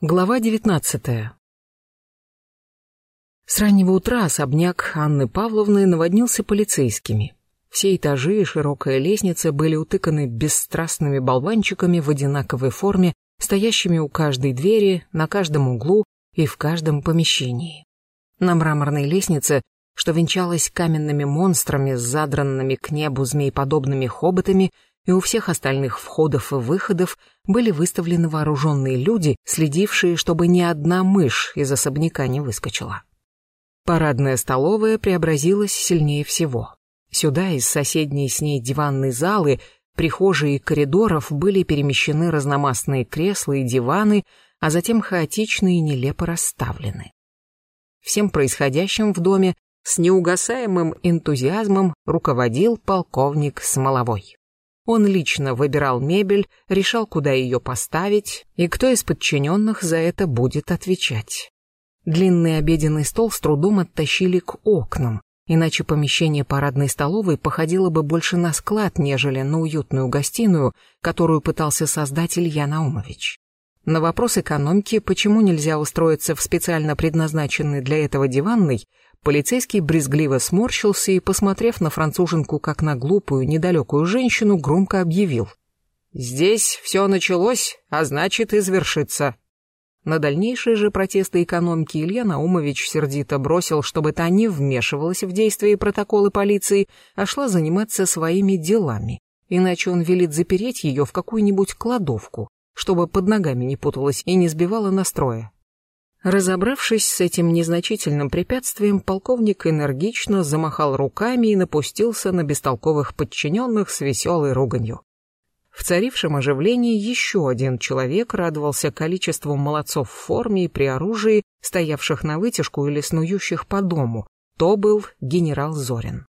Глава девятнадцатая. С раннего утра особняк Анны Павловны наводнился полицейскими. Все этажи и широкая лестница были утыканы бесстрастными болванчиками в одинаковой форме, стоящими у каждой двери, на каждом углу и в каждом помещении. На мраморной лестнице, что венчалась каменными монстрами с задранными к небу змееподобными хоботами, и у всех остальных входов и выходов были выставлены вооруженные люди, следившие, чтобы ни одна мышь из особняка не выскочила. Парадная столовая преобразилась сильнее всего. Сюда из соседней с ней диванной залы, прихожей и коридоров были перемещены разномастные кресла и диваны, а затем хаотично и нелепо расставлены. Всем происходящим в доме с неугасаемым энтузиазмом руководил полковник Смоловой. Он лично выбирал мебель, решал, куда ее поставить, и кто из подчиненных за это будет отвечать. Длинный обеденный стол с трудом оттащили к окнам, иначе помещение парадной столовой походило бы больше на склад, нежели на уютную гостиную, которую пытался создать Илья Наумович. На вопрос экономки, почему нельзя устроиться в специально предназначенный для этого диванной, Полицейский брезгливо сморщился и, посмотрев на француженку как на глупую, недалекую женщину, громко объявил. «Здесь все началось, а значит и завершится». На дальнейшие же протесты экономки Илья Наумович сердито бросил, чтобы та не вмешивалась в действия и протоколы полиции, а шла заниматься своими делами. Иначе он велит запереть ее в какую-нибудь кладовку, чтобы под ногами не путалась и не сбивала настроя. Разобравшись с этим незначительным препятствием, полковник энергично замахал руками и напустился на бестолковых подчиненных с веселой руганью. В царившем оживлении еще один человек радовался количеству молодцов в форме и при оружии, стоявших на вытяжку или снующих по дому. То был генерал Зорин.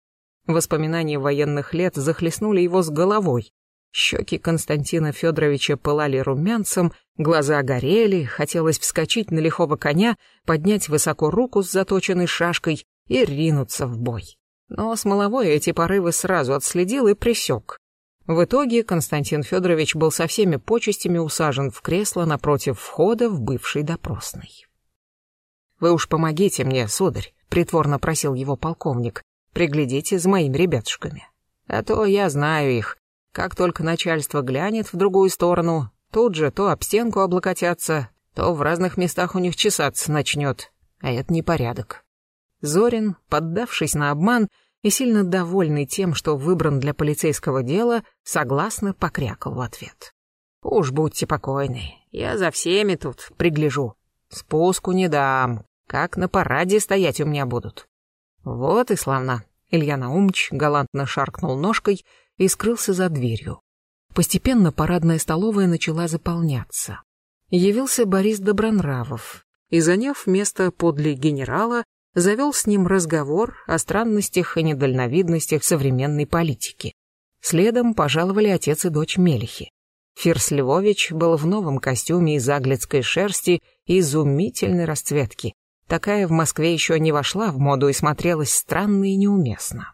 Воспоминания военных лет захлестнули его с головой. Щеки Константина Федоровича пылали румянцем, глаза горели, хотелось вскочить на лихого коня, поднять высоко руку с заточенной шашкой и ринуться в бой. Но Смоловой эти порывы сразу отследил и присек. В итоге Константин Федорович был со всеми почестями усажен в кресло напротив входа в бывший допросный. «Вы уж помогите мне, сударь», — притворно просил его полковник, — «приглядите за моими ребятушками. А то я знаю их, как только начальство глянет в другую сторону, тут же то об стенку облокотятся, то в разных местах у них чесаться начнет. А это непорядок. Зорин, поддавшись на обман и сильно довольный тем, что выбран для полицейского дела, согласно покрякал в ответ. «Уж будьте покойны, я за всеми тут пригляжу. Спуску не дам, как на параде стоять у меня будут». «Вот и славно», — Илья Наумыч галантно шаркнул ножкой — и скрылся за дверью. Постепенно парадная столовая начала заполняться. Явился Борис Добронравов и, заняв место подле генерала, завел с ним разговор о странностях и недальновидностях современной политики. Следом пожаловали отец и дочь Мелихи. Фирс Львович был в новом костюме из аглицкой шерсти изумительной расцветки. Такая в Москве еще не вошла в моду и смотрелась странно и неуместно.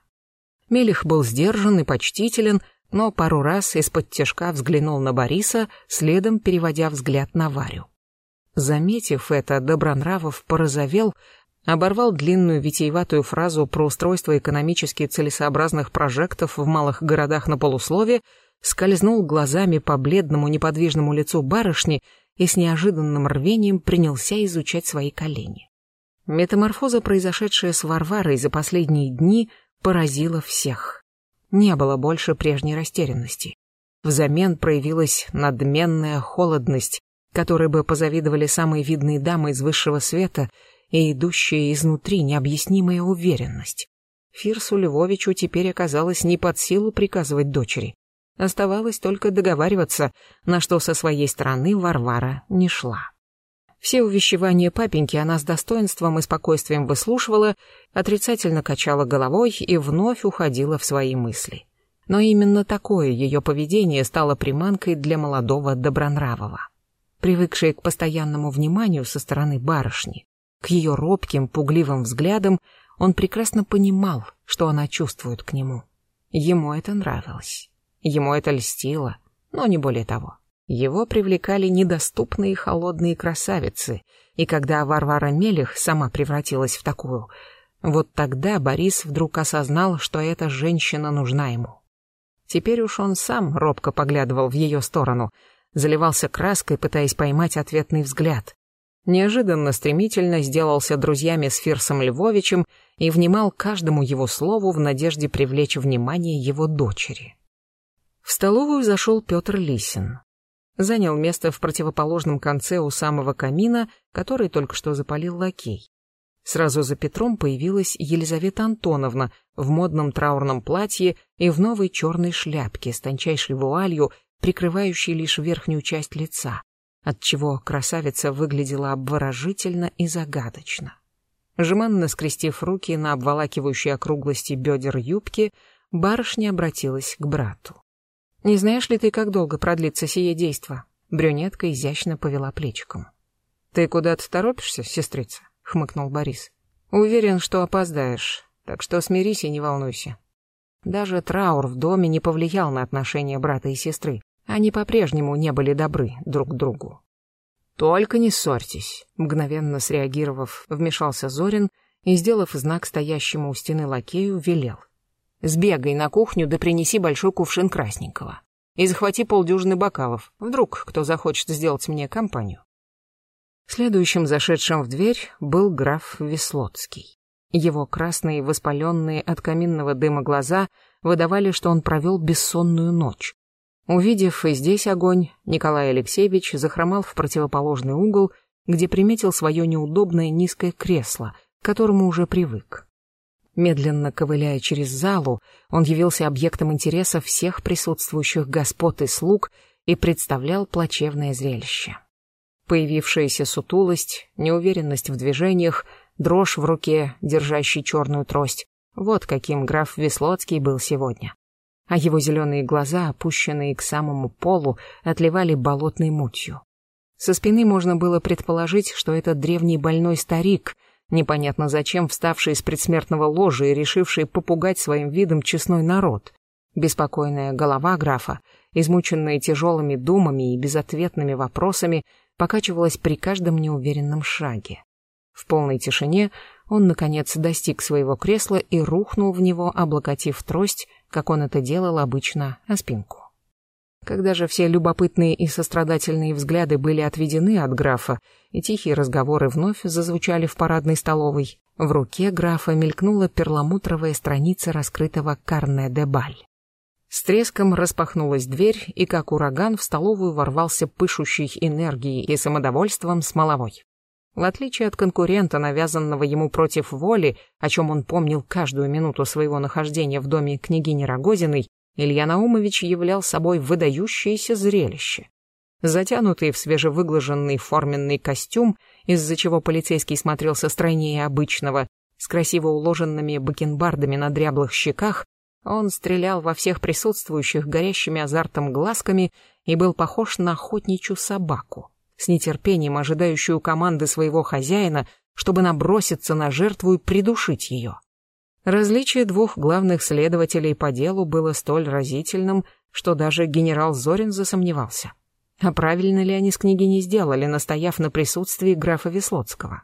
Мелих был сдержан и почтителен, но пару раз из-под тяжка взглянул на Бориса, следом переводя взгляд на Варю. Заметив это, Добронравов порозовел, оборвал длинную витиеватую фразу про устройство экономически целесообразных прожектов в малых городах на полуслове, скользнул глазами по бледному неподвижному лицу барышни и с неожиданным рвением принялся изучать свои колени. Метаморфоза, произошедшая с Варварой за последние дни, поразило всех. Не было больше прежней растерянности. Взамен проявилась надменная холодность, которой бы позавидовали самые видные дамы из высшего света и идущая изнутри необъяснимая уверенность. Фирсу Львовичу теперь оказалось не под силу приказывать дочери. Оставалось только договариваться, на что со своей стороны Варвара не шла. Все увещевания папеньки она с достоинством и спокойствием выслушивала, отрицательно качала головой и вновь уходила в свои мысли. Но именно такое ее поведение стало приманкой для молодого Добронравова. Привыкший к постоянному вниманию со стороны барышни, к ее робким, пугливым взглядам, он прекрасно понимал, что она чувствует к нему. Ему это нравилось. Ему это льстило, но не более того. Его привлекали недоступные холодные красавицы, и когда Варвара Мелих сама превратилась в такую, вот тогда Борис вдруг осознал, что эта женщина нужна ему. Теперь уж он сам робко поглядывал в ее сторону, заливался краской, пытаясь поймать ответный взгляд. Неожиданно стремительно сделался друзьями с Фирсом Львовичем и внимал каждому его слову в надежде привлечь внимание его дочери. В столовую зашел Петр Лисин. Занял место в противоположном конце у самого камина, который только что запалил лакей. Сразу за Петром появилась Елизавета Антоновна в модном траурном платье и в новой черной шляпке с тончайшей вуалью, прикрывающей лишь верхнюю часть лица, отчего красавица выглядела обворожительно и загадочно. Жеманно скрестив руки на обволакивающей округлости бедер юбки, барышня обратилась к брату. «Не знаешь ли ты, как долго продлится сие действо?» Брюнетка изящно повела плечиком. «Ты куда-то торопишься, сестрица?» хмыкнул Борис. Уверен, что опоздаешь, так что смирись и не волнуйся. Даже траур в доме не повлиял на отношения брата и сестры. Они по-прежнему не были добры друг к другу. «Только не ссорьтесь», — мгновенно среагировав, вмешался Зорин и, сделав знак стоящему у стены лакею, велел. «Сбегай на кухню да принеси большой кувшин красненького. И захвати полдюжины бокалов. Вдруг кто захочет сделать мне компанию». Следующим зашедшим в дверь был граф Веслоцкий. Его красные, воспаленные от каминного дыма глаза выдавали, что он провел бессонную ночь. Увидев и здесь огонь, Николай Алексеевич захромал в противоположный угол, где приметил свое неудобное низкое кресло, к которому уже привык. Медленно ковыляя через залу, он явился объектом интереса всех присутствующих господ и слуг и представлял плачевное зрелище. Появившаяся сутулость, неуверенность в движениях, дрожь в руке, держащий черную трость. Вот каким граф Веслоцкий был сегодня. А его зеленые глаза, опущенные к самому полу, отливали болотной мутью. Со спины можно было предположить, что это древний больной старик, непонятно зачем вставший из предсмертного ложа и решивший попугать своим видом честной народ. Беспокойная голова графа, измученная тяжелыми думами и безответными вопросами, покачивалась при каждом неуверенном шаге. В полной тишине он, наконец, достиг своего кресла и рухнул в него, облокотив трость, как он это делал обычно, о спинку. Когда же все любопытные и сострадательные взгляды были отведены от графа, и тихие разговоры вновь зазвучали в парадной столовой, в руке графа мелькнула перламутровая страница раскрытого карне де баль. С треском распахнулась дверь, и как ураган в столовую ворвался пышущий энергией и самодовольством смоловой. В отличие от конкурента, навязанного ему против воли, о чем он помнил каждую минуту своего нахождения в доме княгини Рогозиной, Илья Наумович являл собой выдающееся зрелище. Затянутый в свежевыглаженный форменный костюм, из-за чего полицейский смотрелся стройнее обычного, с красиво уложенными бакенбардами на дряблых щеках, он стрелял во всех присутствующих горящими азартом глазками и был похож на охотничью собаку, с нетерпением ожидающую команды своего хозяина, чтобы наброситься на жертву и придушить ее. Различие двух главных следователей по делу было столь разительным, что даже генерал Зорин засомневался. А правильно ли они с княгиней сделали, настояв на присутствии графа Веслоцкого?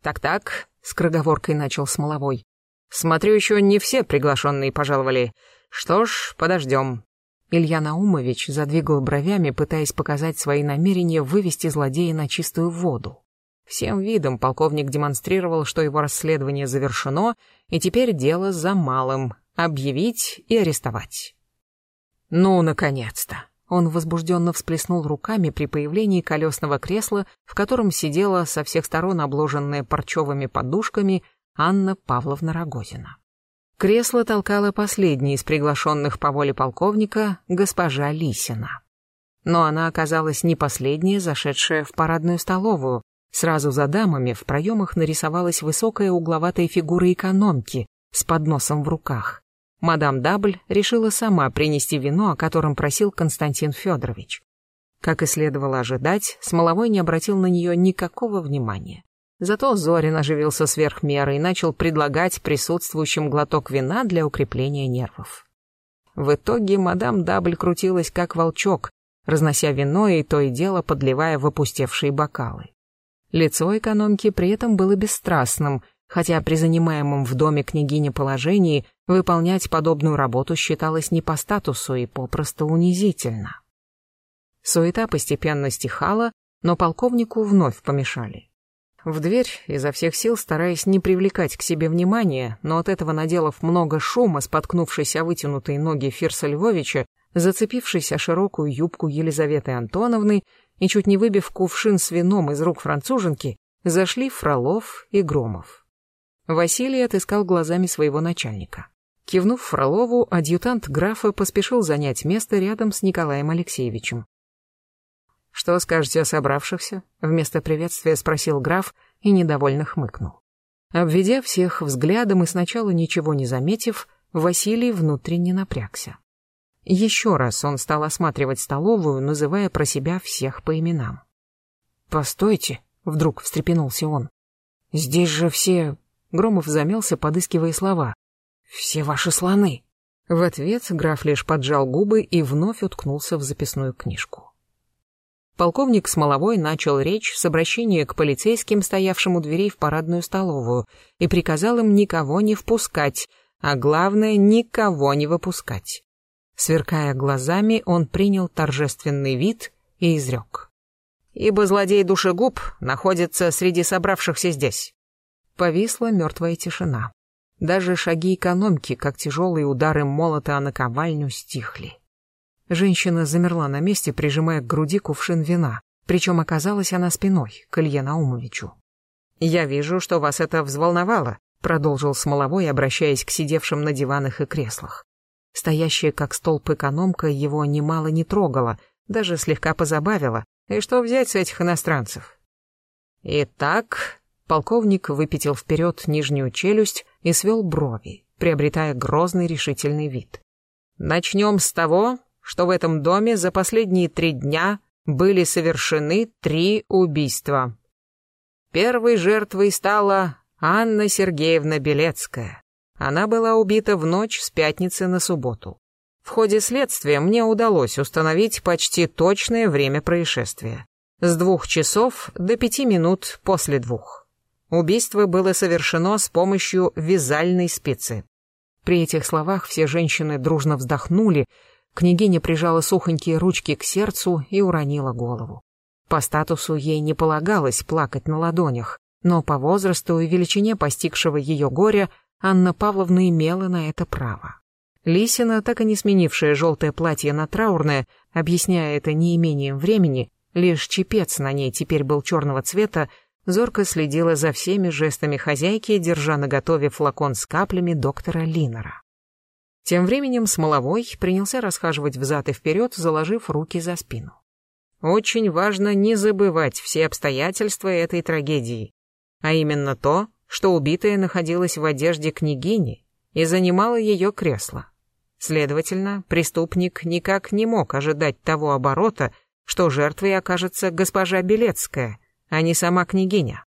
«Так-так», — с кроговоркой начал Смоловой, Смотрю, еще не все приглашенные пожаловали. Что ж, подождем. Илья Наумович задвигал бровями, пытаясь показать свои намерения вывести злодея на чистую воду. Всем видом полковник демонстрировал, что его расследование завершено, и теперь дело за малым — объявить и арестовать. «Ну, наконец-то!» Он возбужденно всплеснул руками при появлении колесного кресла, в котором сидела со всех сторон обложенная парчевыми подушками Анна Павловна Рогозина. Кресло толкала последняя из приглашенных по воле полковника, госпожа Лисина. Но она оказалась не последняя, зашедшая в парадную столовую. Сразу за дамами в проемах нарисовалась высокая угловатая фигура экономки с подносом в руках. Мадам Дабль решила сама принести вино, о котором просил Константин Федорович. Как и следовало ожидать, Смоловой не обратил на нее никакого внимания. Зато Зорин оживился сверх меры и начал предлагать присутствующим глоток вина для укрепления нервов. В итоге мадам Дабль крутилась как волчок, разнося вино и то и дело подливая в опустевшие бокалы. Лицо экономки при этом было бесстрастным, хотя при занимаемом в доме княгини положении выполнять подобную работу считалось не по статусу и попросту унизительно. Суета постепенно стихала, но полковнику вновь помешали. В дверь, изо всех сил стараясь не привлекать к себе внимания, но от этого наделав много шума, споткнувшись о вытянутые ноги Фирса Львовича, зацепившись о широкую юбку Елизаветы Антоновны и чуть не выбив кувшин с вином из рук француженки, зашли Фролов и Громов. Василий отыскал глазами своего начальника. Кивнув Фролову, адъютант графа поспешил занять место рядом с Николаем Алексеевичем. «Что скажете о собравшихся?» — вместо приветствия спросил граф и недовольно хмыкнул. Обведя всех взглядом и сначала ничего не заметив, Василий внутренне напрягся. Еще раз он стал осматривать столовую, называя про себя всех по именам. «Постойте», — вдруг встрепенулся он. «Здесь же все...» — Громов замялся, подыскивая слова. «Все ваши слоны». В ответ граф лишь поджал губы и вновь уткнулся в записную книжку полковник Смоловой начал речь с обращения к полицейским, стоявшим у дверей в парадную столовую, и приказал им никого не впускать, а главное, никого не выпускать. Сверкая глазами, он принял торжественный вид и изрек. «Ибо злодей душегуб находится среди собравшихся здесь». Повисла мертвая тишина. Даже шаги экономки, как тяжелые удары молота о наковальню, стихли. Женщина замерла на месте, прижимая к груди кувшин вина, причем оказалась она спиной к Илье Наумовичу. «Я вижу, что вас это взволновало», — продолжил Смоловой, обращаясь к сидевшим на диванах и креслах. Стоящая как столб экономка его немало не трогала, даже слегка позабавила. И что взять с этих иностранцев? Итак, полковник выпятил вперед нижнюю челюсть и свел брови, приобретая грозный решительный вид. Начнем с того, что в этом доме за последние три дня были совершены три убийства. Первой жертвой стала Анна Сергеевна Белецкая. Она была убита в ночь с пятницы на субботу. В ходе следствия мне удалось установить почти точное время происшествия. С двух часов до пяти минут после двух. Убийство было совершено с помощью вязальной спицы. При этих словах все женщины дружно вздохнули, Княгиня прижала сухонькие ручки к сердцу и уронила голову. По статусу ей не полагалось плакать на ладонях, но по возрасту и величине постигшего ее горя Анна Павловна имела на это право. Лисина, так и не сменившая желтое платье на траурное, объясняя это неимением времени, лишь чепец на ней теперь был черного цвета, зорко следила за всеми жестами хозяйки, держа наготове флакон с каплями доктора Линнера. Тем временем Смоловой принялся расхаживать взад и вперед, заложив руки за спину. Очень важно не забывать все обстоятельства этой трагедии, а именно то, что убитая находилась в одежде княгини и занимала ее кресло. Следовательно, преступник никак не мог ожидать того оборота, что жертвой окажется госпожа Белецкая, а не сама княгиня.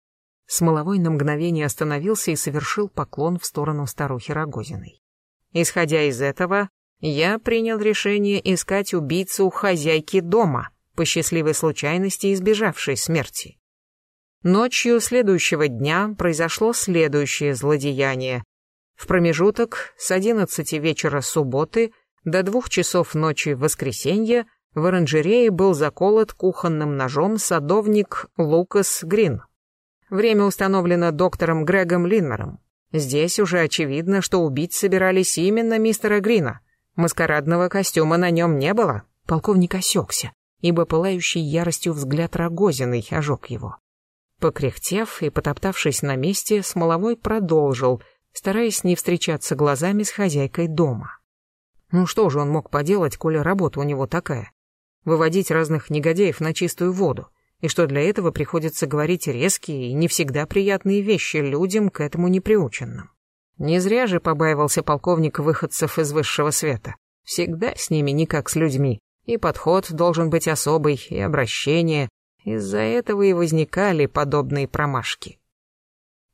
Смоловой на мгновение остановился и совершил поклон в сторону старухи Рогозиной. Исходя из этого, я принял решение искать убийцу хозяйки дома, по счастливой случайности избежавшей смерти. Ночью следующего дня произошло следующее злодеяние. В промежуток с 11 вечера субботы до двух часов ночи воскресенья в оранжерее был заколот кухонным ножом садовник Лукас Грин. Время установлено доктором Грегом Линнером. Здесь уже очевидно, что убить собирались именно мистера Грина. Маскарадного костюма на нем не было. Полковник осекся, ибо пылающий яростью взгляд Рогозиной ожег его. Покряхтев и потоптавшись на месте, Смоловой продолжил, стараясь не встречаться глазами с хозяйкой дома. Ну что же он мог поделать, коли работа у него такая? Выводить разных негодяев на чистую воду и что для этого приходится говорить резкие и не всегда приятные вещи людям, к этому неприученным. Не зря же побаивался полковник выходцев из высшего света. Всегда с ними не как с людьми, и подход должен быть особый, и обращение. Из-за этого и возникали подобные промашки.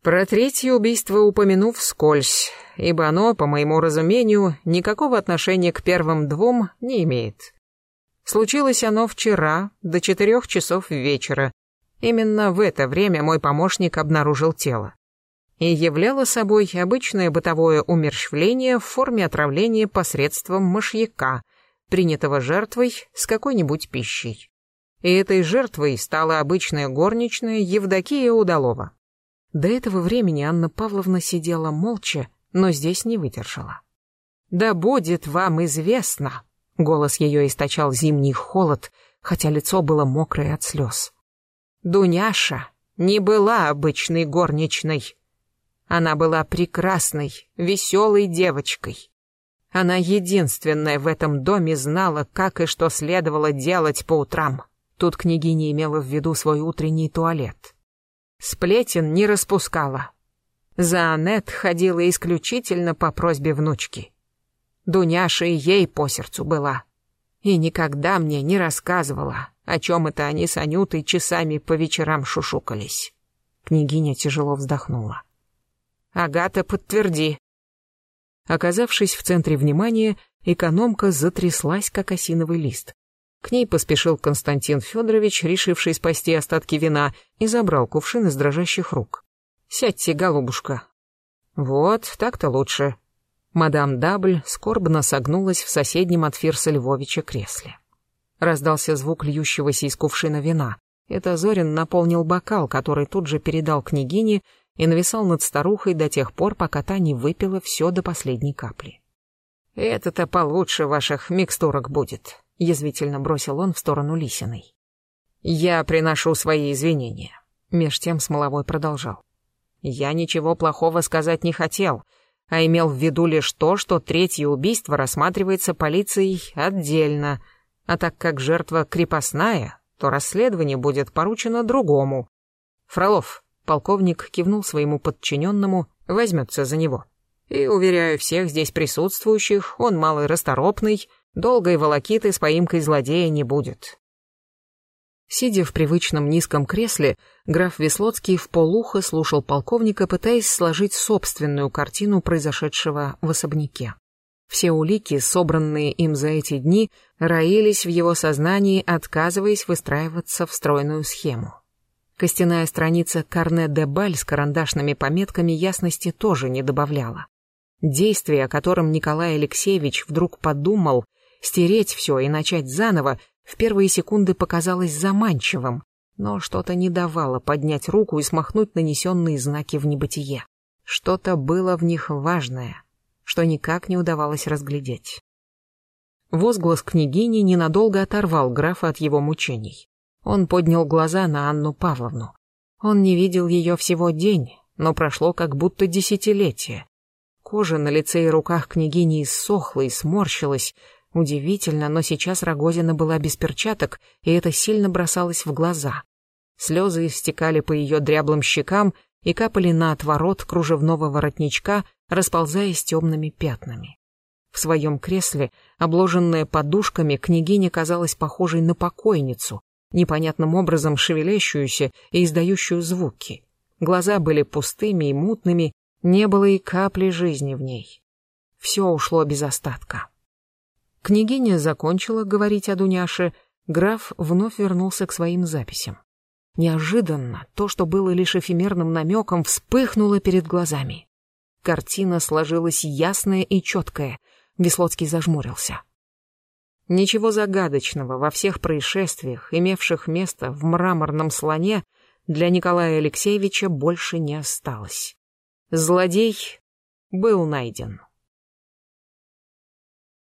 Про третье убийство упомяну вскользь, ибо оно, по моему разумению, никакого отношения к первым двум не имеет. Случилось оно вчера, до четырех часов вечера. Именно в это время мой помощник обнаружил тело. И являло собой обычное бытовое умерщвление в форме отравления посредством мышьяка, принятого жертвой с какой-нибудь пищей. И этой жертвой стала обычная горничная Евдокия Удалова. До этого времени Анна Павловна сидела молча, но здесь не выдержала. «Да будет вам известно!» Голос ее источал зимний холод, хотя лицо было мокрое от слез. «Дуняша не была обычной горничной. Она была прекрасной, веселой девочкой. Она единственная в этом доме знала, как и что следовало делать по утрам. Тут княгиня имела в виду свой утренний туалет. Сплетен не распускала. За Аннет ходила исключительно по просьбе внучки. Дуняша и ей по сердцу была. И никогда мне не рассказывала, о чем это они с Анютой часами по вечерам шушукались. Княгиня тяжело вздохнула. «Агата, подтверди». Оказавшись в центре внимания, экономка затряслась, как осиновый лист. К ней поспешил Константин Федорович, решивший спасти остатки вина, и забрал кувшин из дрожащих рук. «Сядьте, голубушка». «Вот, так-то лучше». Мадам Дабль скорбно согнулась в соседнем от Фирса Львовича кресле. Раздался звук льющегося из кувшина вина. Это Зорин наполнил бокал, который тут же передал княгине и нависал над старухой до тех пор, пока та не выпила все до последней капли. «Это-то получше ваших микстурок будет», — язвительно бросил он в сторону Лисиной. «Я приношу свои извинения», — меж тем Смоловой продолжал. «Я ничего плохого сказать не хотел, а имел в виду лишь то, что третье убийство рассматривается полицией отдельно, а так как жертва крепостная, то расследование будет поручено другому. Фролов, полковник кивнул своему подчиненному, возьмется за него. И, уверяю всех здесь присутствующих, он малый расторопный, долгой волокиты с поимкой злодея не будет. Сидя в привычном низком кресле, граф Веслоцкий в полухо слушал полковника, пытаясь сложить собственную картину произошедшего в особняке. Все улики, собранные им за эти дни, роились в его сознании, отказываясь выстраиваться в стройную схему. Костяная страница Карне де Баль с карандашными пометками ясности тоже не добавляла. Действие, о котором Николай Алексеевич вдруг подумал, стереть все и начать заново, в первые секунды показалось заманчивым, но что-то не давало поднять руку и смахнуть нанесенные знаки в небытие. Что-то было в них важное, что никак не удавалось разглядеть. Возглас княгини ненадолго оторвал графа от его мучений. Он поднял глаза на Анну Павловну. Он не видел ее всего день, но прошло как будто десятилетие. Кожа на лице и руках княгини иссохла и сморщилась, Удивительно, но сейчас Рогозина была без перчаток, и это сильно бросалось в глаза. Слезы стекали по ее дряблым щекам и капали на отворот кружевного воротничка, расползаясь темными пятнами. В своем кресле, обложенная подушками, княгиня казалась похожей на покойницу, непонятным образом шевелящуюся и издающую звуки. Глаза были пустыми и мутными, не было и капли жизни в ней. Все ушло без остатка. Княгиня закончила говорить о Дуняше, граф вновь вернулся к своим записям. Неожиданно то, что было лишь эфемерным намеком, вспыхнуло перед глазами. Картина сложилась ясная и четкая. Веслоцкий зажмурился. Ничего загадочного во всех происшествиях, имевших место в мраморном слоне, для Николая Алексеевича больше не осталось. Злодей был найден.